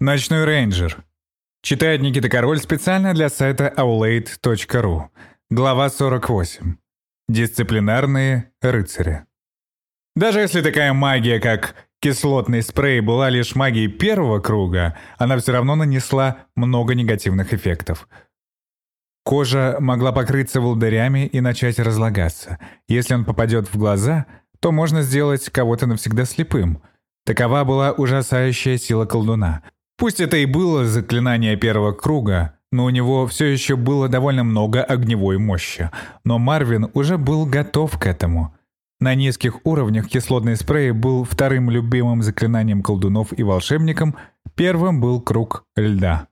Ночной рейнджер. Читает Никита Король специально для сайта aulade.ru. Глава 48. Дисциплинарные рыцари. Даже если такая магия, как кислотный спрей, была лишь магией первого круга, она все равно нанесла много негативных эффектов. Кожа могла покрыться волдырями и начать разлагаться. Если он попадет в глаза, то можно сделать кого-то навсегда слепым. Такова была ужасающая сила колдуна. Пусть это и было заклинание первого круга, но у него все еще было довольно много огневой мощи. Но Марвин уже был готов к этому. На низких уровнях кислотный спрей был вторым любимым заклинанием колдунов и волшебником, первым был круг льда.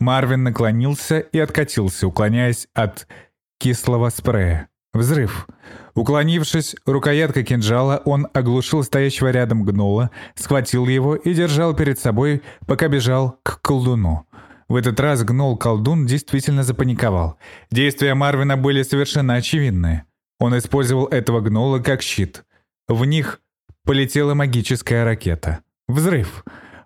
Марвин наклонился и откатился, уклоняясь от кислого спрея. Взрыв. Уклонившись, рукоятка кинжала, он оглушил стоящего рядом гнула, схватил его и держал перед собой, пока бежал к колдуну. В этот раз гнол-колдун действительно запаниковал. Действия Марвина были совершенно очевидны. Он использовал этого гнола как щит. В них полетела магическая ракета. Взрыв.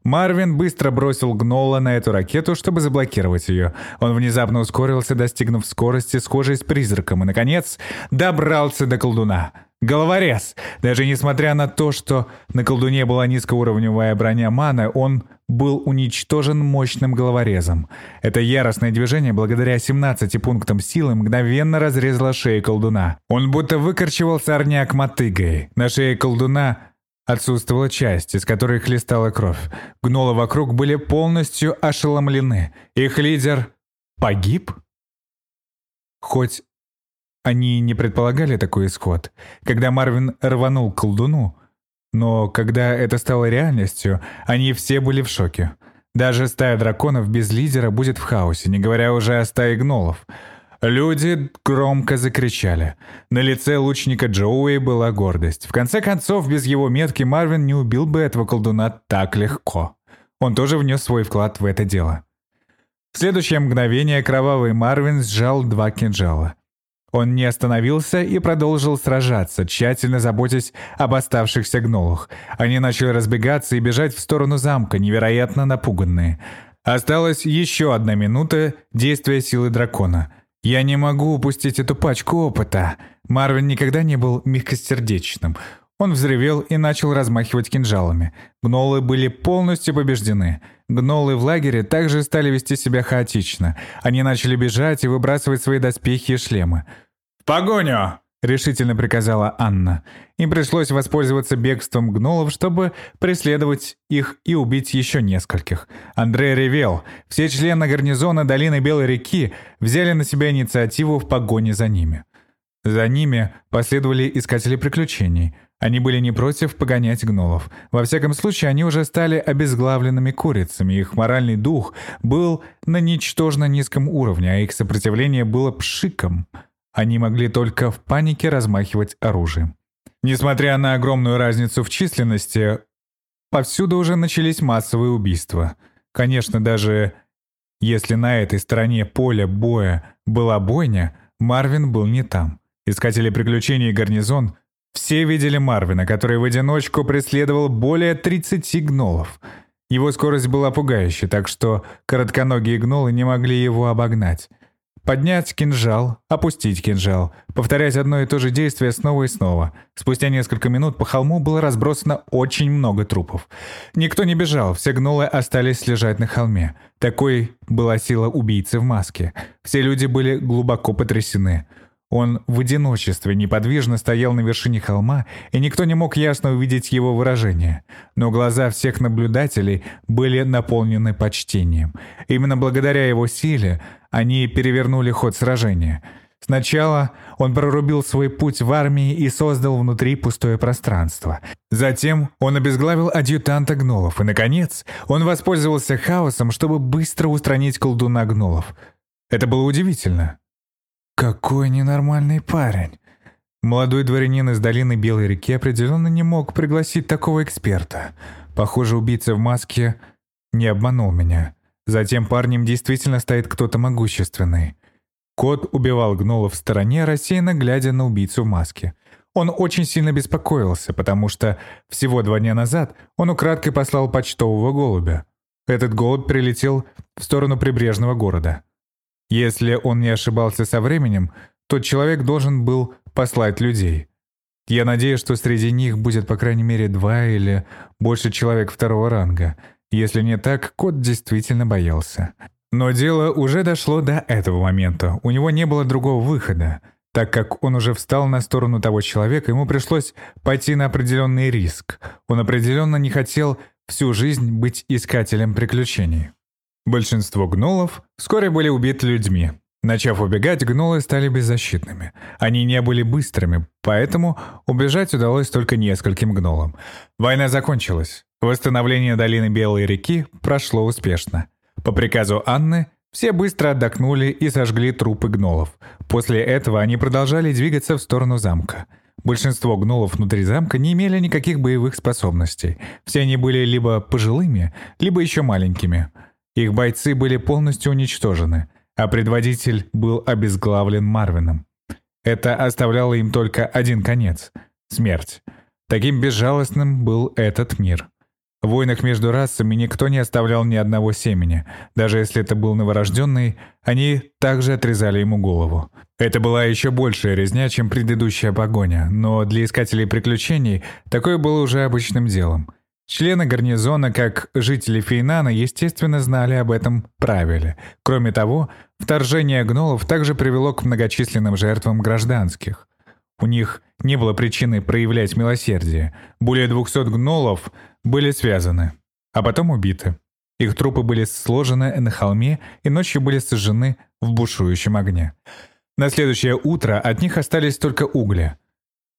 Марвин быстро бросил Гнола на эту ракету, чтобы заблокировать ее. Он внезапно ускорился, достигнув скорости, схожей с призраком, и, наконец, добрался до колдуна. Головорез! Даже несмотря на то, что на колдуне была низкоуровневая броня маны, он был уничтожен мощным головорезом. Это яростное движение, благодаря 17 пунктам силы, мгновенно разрезало шею колдуна. Он будто выкорчевал сорняк мотыгой. На шее колдуна Отсутствовала часть, из которой хлестала кровь. Гнолы вокруг были полностью ошеломлены. Их лидер погиб? Хоть они не предполагали такой исход, когда Марвин рванул колдуну, но когда это стало реальностью, они все были в шоке. Даже стая драконов без лидера будет в хаосе, не говоря уже о стае гнолов — Люди громко закричали. На лице лучника Джоуи была гордость. В конце концов, без его метки Марвин не убил бы этого колдуна так легко. Он тоже внес свой вклад в это дело. В следующее мгновение кровавый Марвин сжал два кинжала. Он не остановился и продолжил сражаться, тщательно заботясь об оставшихся гнолах. Они начали разбегаться и бежать в сторону замка, невероятно напуганные. Осталась еще одна минута действия силы дракона — я не могу упустить эту пачку опыта. Марвин никогда не был мягкосердечным. Он взревел и начал размахивать кинжалами. Гнолы были полностью побеждены. Гнолы в лагере также стали вести себя хаотично. Они начали бежать и выбрасывать свои доспехи и шлемы. «В погоню!» — решительно приказала Анна. Им пришлось воспользоваться бегством гнолов, чтобы преследовать их и убить еще нескольких. Андрей ревел. Все члены гарнизона Долины Белой реки взяли на себя инициативу в погоне за ними. За ними последовали искатели приключений. Они были не против погонять гнолов. Во всяком случае, они уже стали обезглавленными курицами. Их моральный дух был на ничтожно низком уровне, а их сопротивление было пшиком — они могли только в панике размахивать оружием. Несмотря на огромную разницу в численности, повсюду уже начались массовые убийства. Конечно, даже если на этой стороне поля боя была бойня, Марвин был не там. Искатели приключений и гарнизон все видели Марвина, который в одиночку преследовал более 30 гнолов. Его скорость была пугающей, так что коротконогие гнолы не могли его обогнать. Поднять кинжал, опустить кинжал, повторять одно и то же действие снова и снова. Спустя несколько минут по холму было разбросано очень много трупов. Никто не бежал, все гнолы остались лежать на холме. Такой была сила убийцы в маске. Все люди были глубоко потрясены. Он в одиночестве неподвижно стоял на вершине холма, и никто не мог ясно увидеть его выражение. Но глаза всех наблюдателей были наполнены почтением. Именно благодаря его силе они перевернули ход сражения. Сначала он прорубил свой путь в армии и создал внутри пустое пространство. Затем он обезглавил адъютанта гнолов, и, наконец, он воспользовался хаосом, чтобы быстро устранить колдуна гнолов. Это было удивительно. Какой ненормальный парень. Молодой дворянин из долины Белой реки определенно не мог пригласить такого эксперта. Похоже, убийца в маске не обманул меня. За тем парнем действительно стоит кто-то могущественный. Кот убивал гнола в стороне, рассеянно глядя на убийцу в маске. Он очень сильно беспокоился, потому что всего два дня назад он украдкой послал почтового голубя. этот голубь прилетел в сторону прибрежного города. Если он не ошибался со временем, тот человек должен был послать людей. Я надеюсь, что среди них будет по крайней мере два или больше человек второго ранга. Если не так, кот действительно боялся. Но дело уже дошло до этого момента. У него не было другого выхода. Так как он уже встал на сторону того человека, ему пришлось пойти на определенный риск. Он определенно не хотел всю жизнь быть искателем приключений. Большинство гнолов вскоре были убиты людьми. Начав убегать, гнолы стали беззащитными. Они не были быстрыми, поэтому убежать удалось только нескольким гнолам. Война закончилась. Восстановление долины Белой реки прошло успешно. По приказу Анны все быстро отдохнули и сожгли трупы гнолов. После этого они продолжали двигаться в сторону замка. Большинство гнолов внутри замка не имели никаких боевых способностей. Все они были либо пожилыми, либо еще маленькими. Их бойцы были полностью уничтожены, а предводитель был обезглавлен Марвином. Это оставляло им только один конец — смерть. Таким безжалостным был этот мир. В войнах между расами никто не оставлял ни одного семени. Даже если это был новорожденный, они также отрезали ему голову. Это была еще большая резня, чем предыдущая погоня, но для искателей приключений такое было уже обычным делом. Члены гарнизона, как жители Фейнана, естественно, знали об этом правиле. Кроме того, вторжение гнолов также привело к многочисленным жертвам гражданских. У них не было причины проявлять милосердие. Более 200 гнолов были связаны, а потом убиты. Их трупы были сложены на холме и ночью были сожжены в бушующем огне. На следующее утро от них остались только угли.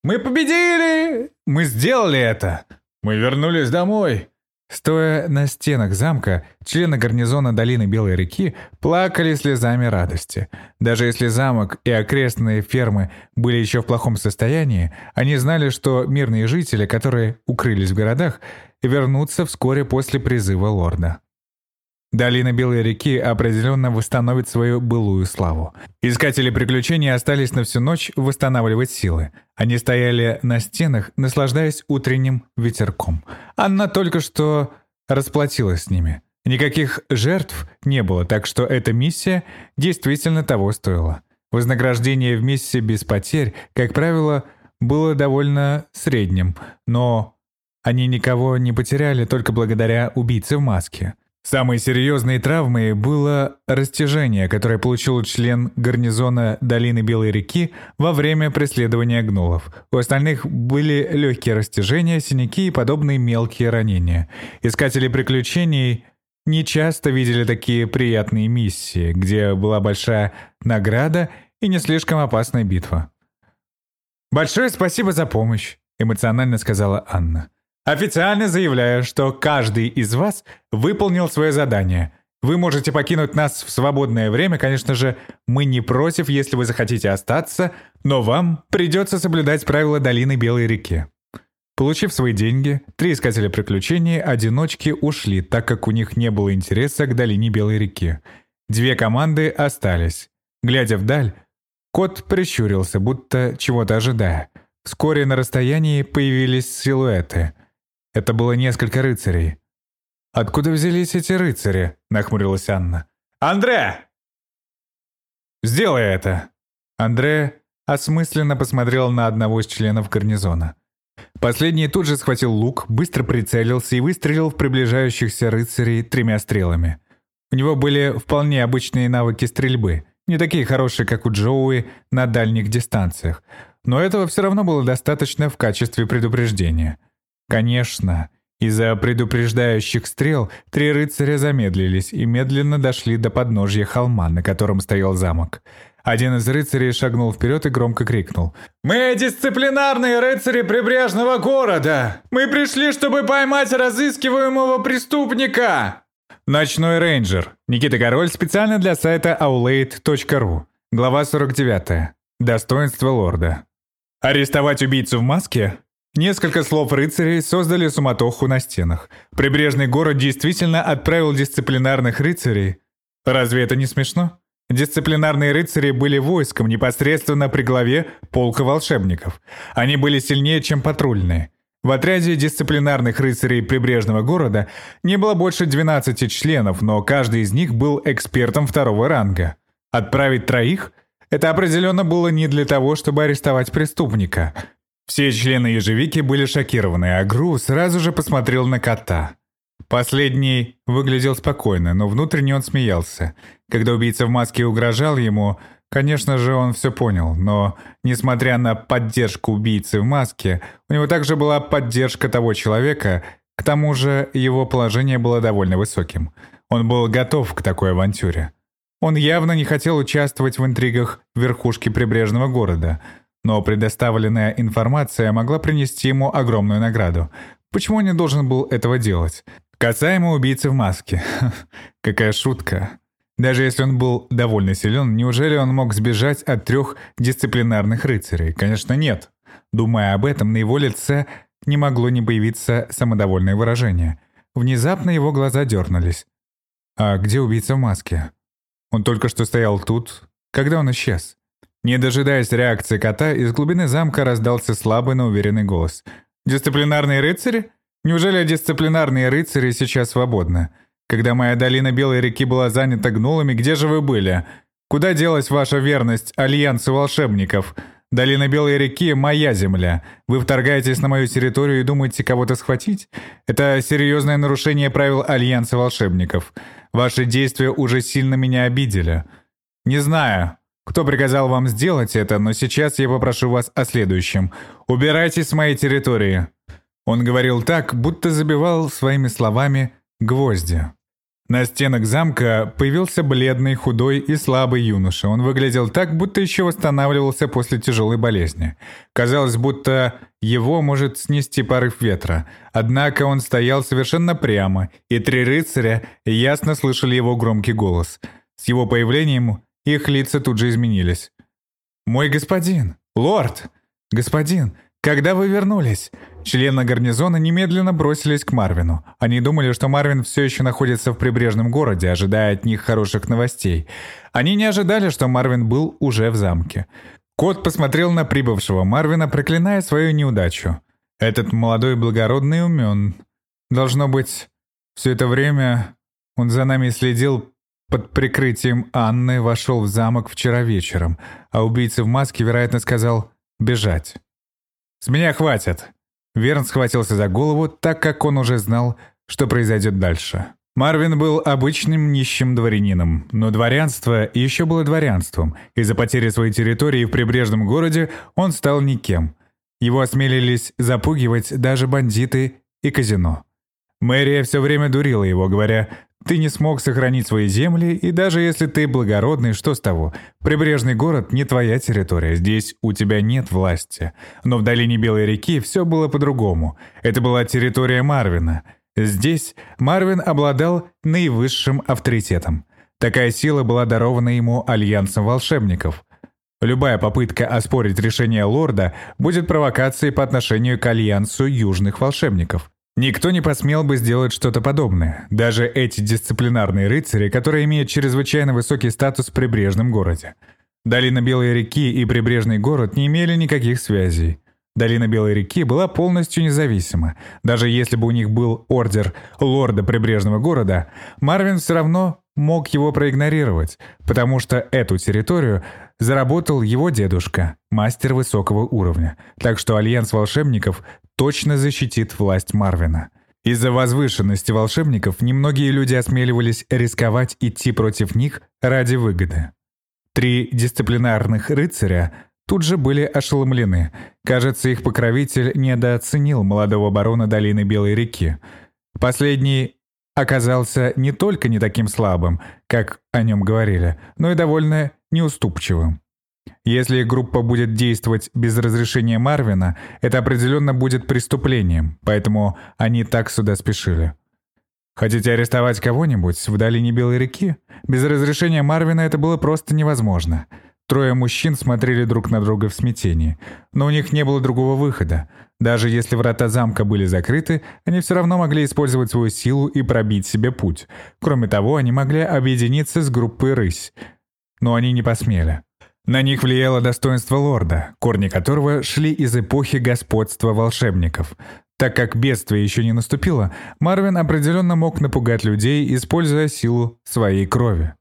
«Мы победили! Мы сделали это! Мы вернулись домой!» Стоя на стенах замка, члены гарнизона долины Белой реки плакали слезами радости. Даже если замок и окрестные фермы были еще в плохом состоянии, они знали, что мирные жители, которые укрылись в городах, вернутся вскоре после призыва лорда. Долина Белой реки определенно восстановит свою былую славу. Искатели приключений остались на всю ночь восстанавливать силы. Они стояли на стенах, наслаждаясь утренним ветерком. Анна только что расплатилась с ними. Никаких жертв не было, так что эта миссия действительно того стоила. Вознаграждение в миссии без потерь, как правило, было довольно средним, но они никого не потеряли только благодаря убийце в маске. Самой серьезной травмой было растяжение, которое получил член гарнизона долины Белой реки во время преследования гнолов. У остальных были легкие растяжения, синяки и подобные мелкие ранения. Искатели приключений не часто видели такие приятные миссии, где была большая награда и не слишком опасная битва. «Большое спасибо за помощь», — эмоционально сказала Анна. Официально заявляю, что каждый из вас выполнил свое задание. Вы можете покинуть нас в свободное время, конечно же, мы не против, если вы захотите остаться, но вам придется соблюдать правила долины Белой реки. Получив свои деньги, три искателя приключений одиночки ушли, так как у них не было интереса к долине Белой реки. Две команды остались. Глядя вдаль, кот прищурился, будто чего-то ожидая. Вскоре на расстоянии появились силуэты. Это было несколько рыцарей. «Откуда взялись эти рыцари?» — нахмурилась Анна. «Андре!» «Сделай это!» Андре осмысленно посмотрел на одного из членов гарнизона. Последний тут же схватил лук, быстро прицелился и выстрелил в приближающихся рыцарей тремя стрелами. У него были вполне обычные навыки стрельбы, не такие хорошие, как у Джоуи на дальних дистанциях, но этого все равно было достаточно в качестве предупреждения – Конечно, из-за предупреждающих стрел три рыцаря замедлились и медленно дошли до подножья холма, на котором стоял замок. Один из рыцарей шагнул вперед и громко крикнул. «Мы дисциплинарные рыцари прибрежного города! Мы пришли, чтобы поймать разыскиваемого преступника!» Ночной рейнджер. Никита Король специально для сайта aulade.ru. Глава 49. Достоинство лорда. Арестовать убийцу в маске? Несколько слов рыцарей создали суматоху на стенах. Прибрежный город действительно отправил дисциплинарных рыцарей. Разве это не смешно? Дисциплинарные рыцари были войском непосредственно при главе полка волшебников. Они были сильнее, чем патрульные. В отряде дисциплинарных рыцарей прибрежного города не было больше 12 членов, но каждый из них был экспертом второго ранга. Отправить троих – это определенно было не для того, чтобы арестовать преступника. Все члены ежевики были шокированы, а Гру сразу же посмотрел на кота. Последний выглядел спокойно, но внутренне он смеялся. Когда убийца в маске угрожал ему, конечно же, он все понял, но, несмотря на поддержку убийцы в маске, у него также была поддержка того человека, к тому же его положение было довольно высоким. Он был готов к такой авантюре. Он явно не хотел участвовать в интригах верхушки прибрежного города, но предоставленная информация могла принести ему огромную награду. Почему он не должен был этого делать? Касаемо убийцы в маске. Какая шутка. Даже если он был довольно силен, неужели он мог сбежать от трех дисциплинарных рыцарей? Конечно, нет. Думая об этом, на его лице не могло не появиться самодовольное выражение. Внезапно его глаза дернулись. А где убийца в маске? Он только что стоял тут. Когда он исчез? Не дожидаясь реакции кота, из глубины замка раздался слабый, но уверенный голос. «Дисциплинарные рыцари? Неужели дисциплинарные рыцари сейчас свободны? Когда моя долина Белой реки была занята гнулами, где же вы были? Куда делась ваша верность Альянсу волшебников? Долина Белой реки – моя земля. Вы вторгаетесь на мою территорию и думаете кого-то схватить? Это серьезное нарушение правил Альянса волшебников. Ваши действия уже сильно меня обидели. Не знаю, кто приказал вам сделать это, но сейчас я попрошу вас о следующем. Убирайтесь с моей территории. Он говорил так, будто забивал своими словами гвозди. На стенах замка появился бледный, худой и слабый юноша. Он выглядел так, будто еще восстанавливался после тяжелой болезни. Казалось, будто его может снести порыв ветра. Однако он стоял совершенно прямо, и три рыцаря ясно слышали его громкий голос. С его появлением их лица тут же изменились. «Мой господин! Лорд! Господин! Когда вы вернулись?» Члены гарнизона немедленно бросились к Марвину. Они думали, что Марвин все еще находится в прибрежном городе, ожидая от них хороших новостей. Они не ожидали, что Марвин был уже в замке. Кот посмотрел на прибывшего Марвина, проклиная свою неудачу. Этот молодой благородный умен. Должно быть, все это время он за нами следил под прикрытием Анны, вошел в замок вчера вечером, а убийца в маске, вероятно, сказал «бежать». «С меня хватит!» Верн схватился за голову, так как он уже знал, что произойдет дальше. Марвин был обычным нищим дворянином, но дворянство еще было дворянством. Из-за потери своей территории в прибрежном городе он стал никем. Его осмелились запугивать даже бандиты и казино. Мэрия все время дурила его, говоря, ты не смог сохранить свои земли, и даже если ты благородный, что с того? Прибрежный город не твоя территория, здесь у тебя нет власти. Но в долине Белой реки все было по-другому. Это была территория Марвина. Здесь Марвин обладал наивысшим авторитетом. Такая сила была дарована ему Альянсом волшебников. Любая попытка оспорить решение лорда будет провокацией по отношению к Альянсу южных волшебников. Никто не посмел бы сделать что-то подобное. Даже эти дисциплинарные рыцари, которые имеют чрезвычайно высокий статус в прибрежном городе. Долина Белой реки и прибрежный город не имели никаких связей. Долина Белой реки была полностью независима. Даже если бы у них был ордер лорда прибрежного города, Марвин все равно мог его проигнорировать, потому что эту территорию заработал его дедушка, мастер высокого уровня. Так что Альянс волшебников точно защитит власть Марвина. Из-за возвышенности волшебников немногие люди осмеливались рисковать идти против них ради выгоды. Три дисциплинарных рыцаря тут же были ошеломлены. Кажется, их покровитель недооценил молодого барона долины Белой реки. Последний оказался не только не таким слабым, как о нем говорили, но и довольно неуступчивым. Если группа будет действовать без разрешения Марвина, это определенно будет преступлением, поэтому они так сюда спешили. Хотите арестовать кого-нибудь в долине Белой реки? Без разрешения Марвина это было просто невозможно. Трое мужчин смотрели друг на друга в смятении, но у них не было другого выхода. Даже если врата замка были закрыты, они все равно могли использовать свою силу и пробить себе путь. Кроме того, они могли объединиться с группой «Рысь». Но они не посмели. На них влияло достоинство лорда, корни которого шли из эпохи господства волшебников. Так как бедствие еще не наступило, Марвин определенно мог напугать людей, используя силу своей крови.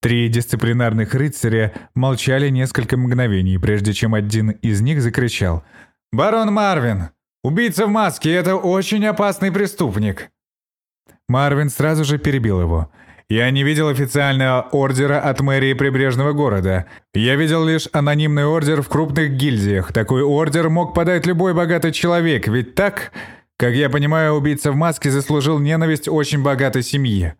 Три дисциплинарных рыцаря молчали несколько мгновений, прежде чем один из них закричал «Барон Марвин! Убийца в маске — это очень опасный преступник!» Марвин сразу же перебил его. «Я не видел официального ордера от мэрии прибрежного города. Я видел лишь анонимный ордер в крупных гильдиях. Такой ордер мог подать любой богатый человек, ведь так? Как я понимаю, убийца в маске заслужил ненависть очень богатой семьи».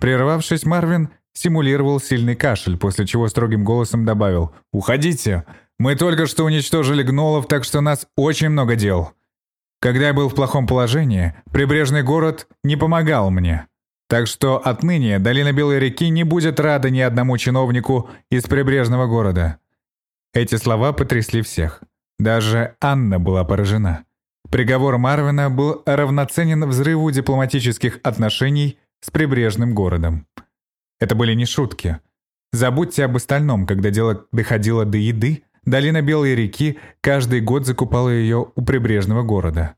Прервавшись, Марвин симулировал сильный кашель, после чего строгим голосом добавил «Уходите! Мы только что уничтожили гнолов, так что у нас очень много дел. Когда я был в плохом положении, прибрежный город не помогал мне. Так что отныне долина Белой реки не будет рада ни одному чиновнику из прибрежного города». Эти слова потрясли всех. Даже Анна была поражена. Приговор Марвина был равноценен взрыву дипломатических отношений с прибрежным городом. Это были не шутки. Забудьте об остальном, когда дело доходило до еды, долина Белой реки каждый год закупала ее у прибрежного города.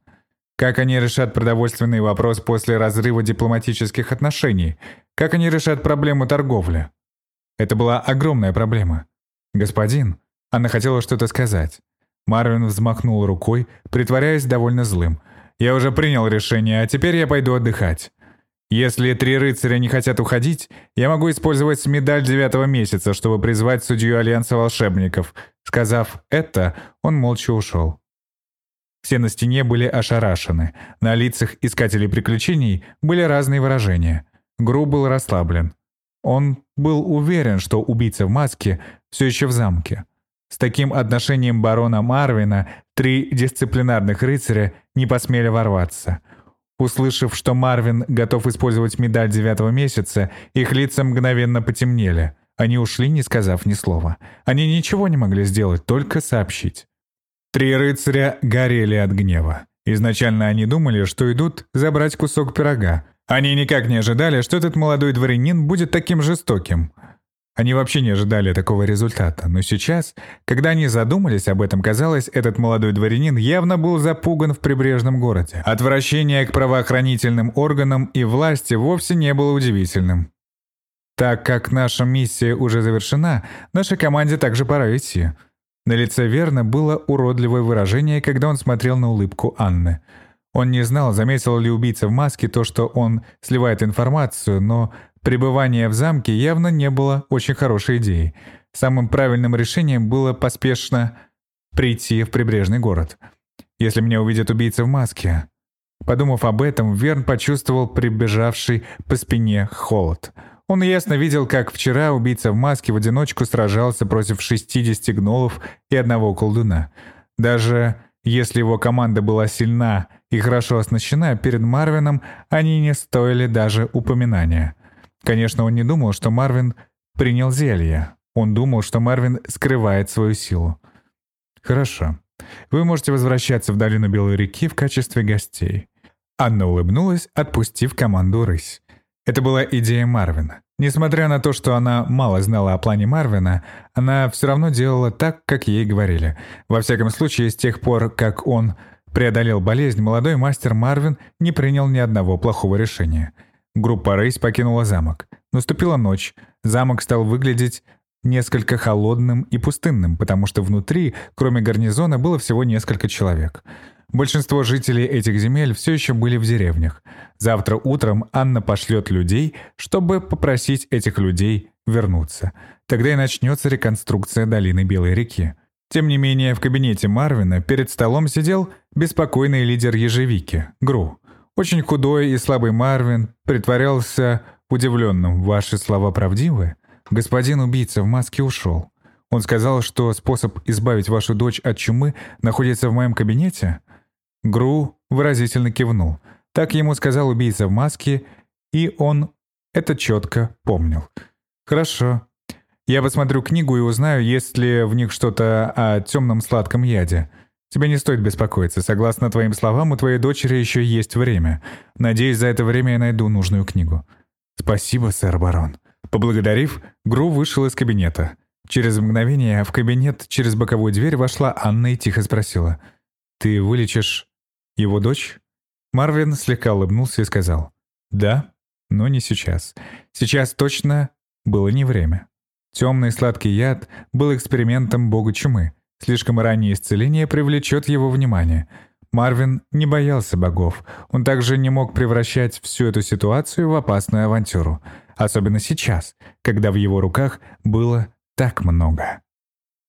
Как они решат продовольственный вопрос после разрыва дипломатических отношений? Как они решат проблему торговли? Это была огромная проблема. «Господин», она хотела что-то сказать. Марвин взмахнул рукой, притворяясь довольно злым. «Я уже принял решение, а теперь я пойду отдыхать. Если три рыцаря не хотят уходить, я могу использовать медаль девятого месяца, чтобы призвать судью Альянса волшебников. Сказав это, он молча ушел. Все на стене были ошарашены. На лицах искателей приключений были разные выражения. Гру был расслаблен. Он был уверен, что убийца в маске все еще в замке. С таким отношением барона Марвина три дисциплинарных рыцаря не посмели ворваться – Услышав, что Марвин готов использовать медаль девятого месяца, их лица мгновенно потемнели. Они ушли, не сказав ни слова. Они ничего не могли сделать, только сообщить. Три рыцаря горели от гнева. Изначально они думали, что идут забрать кусок пирога. Они никак не ожидали, что этот молодой дворянин будет таким жестоким. Они вообще не ожидали такого результата, но сейчас, когда они задумались об этом, казалось, этот молодой дворянин явно был запуган в прибрежном городе. Отвращение к правоохранительным органам и власти вовсе не было удивительным. Так как наша миссия уже завершена, нашей команде также пора идти. На лице Верна было уродливое выражение, когда он смотрел на улыбку Анны. Он не знал, заметил ли убийца в маске то, что он сливает информацию, но Пребывание в замке явно не было очень хорошей идеей. Самым правильным решением было поспешно прийти в прибрежный город. Если меня увидят убийца в маске... Подумав об этом, Верн почувствовал прибежавший по спине холод. Он ясно видел, как вчера убийца в маске в одиночку сражался против 60 гнолов и одного колдуна. Даже если его команда была сильна и хорошо оснащена, перед Марвином они не стоили даже упоминания. Конечно, он не думал, что Марвин принял зелье. Он думал, что Марвин скрывает свою силу. «Хорошо. Вы можете возвращаться в долину Белой реки в качестве гостей». Анна улыбнулась, отпустив команду «Рысь». Это была идея Марвина. Несмотря на то, что она мало знала о плане Марвина, она все равно делала так, как ей говорили. Во всяком случае, с тех пор, как он преодолел болезнь, молодой мастер Марвин не принял ни одного плохого решения – Группа Рейс покинула замок. Наступила ночь. Замок стал выглядеть несколько холодным и пустынным, потому что внутри, кроме гарнизона, было всего несколько человек. Большинство жителей этих земель все еще были в деревнях. Завтра утром Анна пошлет людей, чтобы попросить этих людей вернуться. Тогда и начнется реконструкция долины Белой реки. Тем не менее, в кабинете Марвина перед столом сидел беспокойный лидер ежевики, Гру. Очень худой и слабый Марвин притворялся удивленным. «Ваши слова правдивы? Господин убийца в маске ушел. Он сказал, что способ избавить вашу дочь от чумы находится в моем кабинете?» Гру выразительно кивнул. Так ему сказал убийца в маске, и он это четко помнил. «Хорошо. Я посмотрю книгу и узнаю, есть ли в них что-то о темном сладком яде. Тебе не стоит беспокоиться. Согласно твоим словам, у твоей дочери еще есть время. Надеюсь, за это время я найду нужную книгу». «Спасибо, сэр барон». Поблагодарив, Гру вышел из кабинета. Через мгновение в кабинет через боковую дверь вошла Анна и тихо спросила. «Ты вылечишь Его дочь? Марвин слегка улыбнулся и сказал. Да, но не сейчас. Сейчас точно было не время. Темный сладкий яд был экспериментом бога чумы. Слишком раннее исцеление привлечет его внимание. Марвин не боялся богов. Он также не мог превращать всю эту ситуацию в опасную авантюру. Особенно сейчас, когда в его руках было так много.